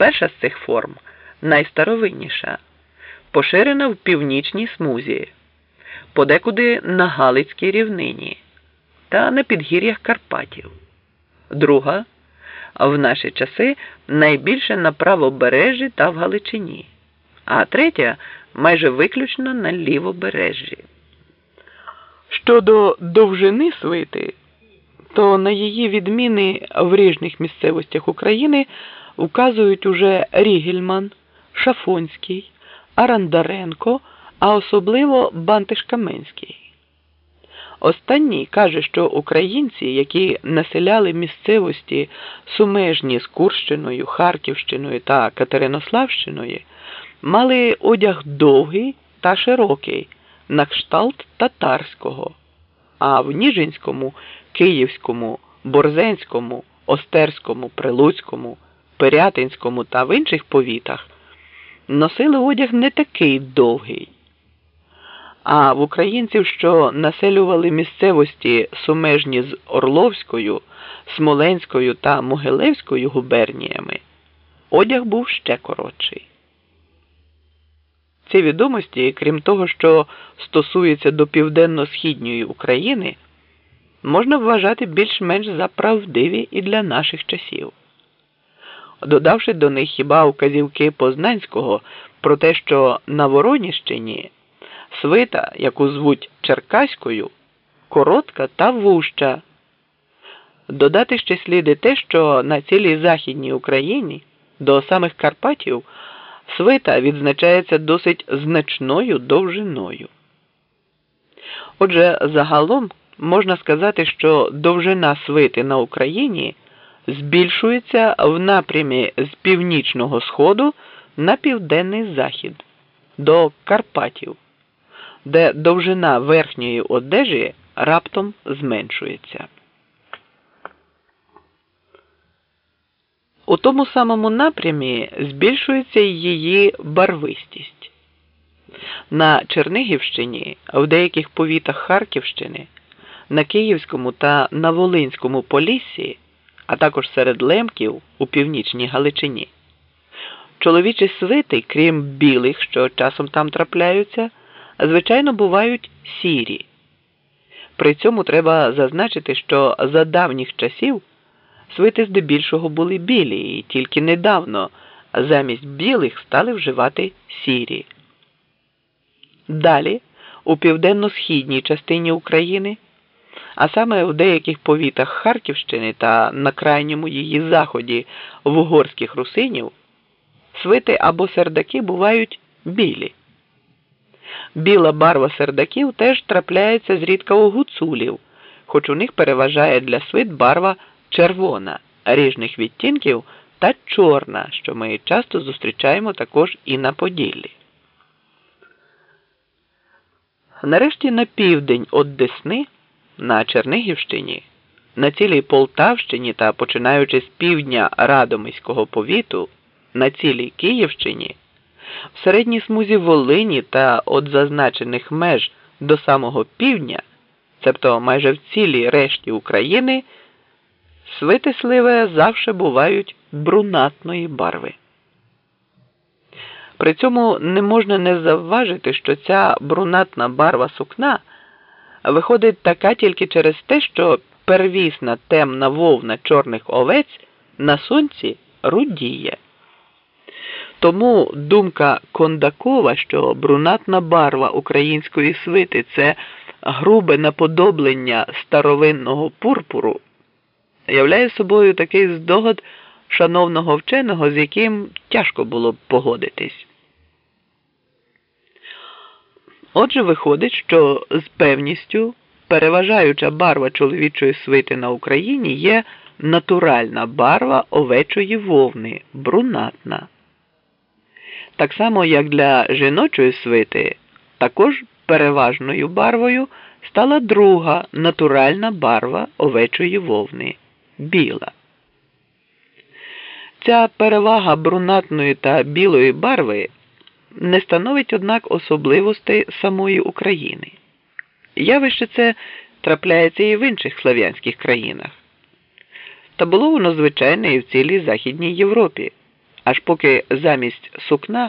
Перша з цих форм найстаровинніша, поширена в північній смузі, подекуди на Галицькій рівнині та на підгір'ях Карпатів. Друга в наші часи найбільше на правобережжі та в Галичині, а третя майже виключно на лівобережжі. Щодо довжини свити, то на її відміни в ріжних місцевостях України вказують уже Рігельман, Шафонський, Арандаренко, а особливо Бантиш-Каменський. Останній каже, що українці, які населяли місцевості сумежні з Курщиною, Харківщиною та Катеринославщиною, мали одяг довгий та широкий, на кшталт татарського, а в Ніжинському, Київському, Борзенському, Остерському, Прилуцькому, Пирятинському та в інших повітах носили одяг не такий довгий. А в українців, що населювали місцевості сумежні з Орловською, Смоленською та Могилевською губерніями, одяг був ще коротший. Ці відомості, крім того, що стосуються до південно-східньої України, можна вважати більш-менш за правдиві і для наших часів. Додавши до них хіба указівки Познанського про те, що на Вороніщині свита, яку звуть Черкаською, коротка та вуща. Додати ще сліди те, що на цілій Західній Україні до самих Карпатів свита відзначається досить значною довжиною. Отже, загалом можна сказати, що довжина свити на Україні збільшується в напрямі з північного сходу на південний захід до Карпатів, де довжина верхньої одежі раптом зменшується. У тому самому напрямі збільшується її барвистість. На Чернигівщині, в деяких повітах Харківщини, на Київському та на Волинському поліссі, а також серед лемків у північній Галичині. Чоловічі свити, крім білих, що часом там трапляються, звичайно бувають сірі. При цьому треба зазначити, що за давніх часів свити здебільшого були білі, і тільки недавно замість білих стали вживати сірі. Далі, у південно-східній частині України, а саме в деяких повітах Харківщини та на крайньому її заході в угорських русинів, свити або сердаки бувають білі. Біла барва сердаків теж трапляється зрідка у гуцулів, хоч у них переважає для свит барва червона, ріжних відтінків та чорна, що ми часто зустрічаємо також і на Поділлі. Нарешті на південь від Десни на Чернигівщині, на цілій Полтавщині та починаючи з півдня Радомиського повіту, на цілій Київщині, в середній смузі Волині та від зазначених меж до самого півдня, цебто майже в цілій решті України. Свити сливе завше бувають брунатної барви. При цьому не можна не завважити, що ця брунатна барва сукна виходить така тільки через те, що первісна темна вовна чорних овець на сонці рудіє. Тому думка Кондакова, що брунатна барва української свити це грубе наподоблення старовинного пурпуру являє собою такий здогад шановного вченого, з яким тяжко було б погодитись. Отже, виходить, що з певністю переважаюча барва чоловічої свити на Україні є натуральна барва овечої вовни, брунатна. Так само, як для жіночої свити, також переважною барвою стала друга натуральна барва овечої вовни біла. Ця перевага брунатної та білої барви не становить, однак, особливостей самої України. Явище це трапляється і в інших слав'янських країнах. Та було воно звичайне і в цілій Західній Європі, аж поки замість сукна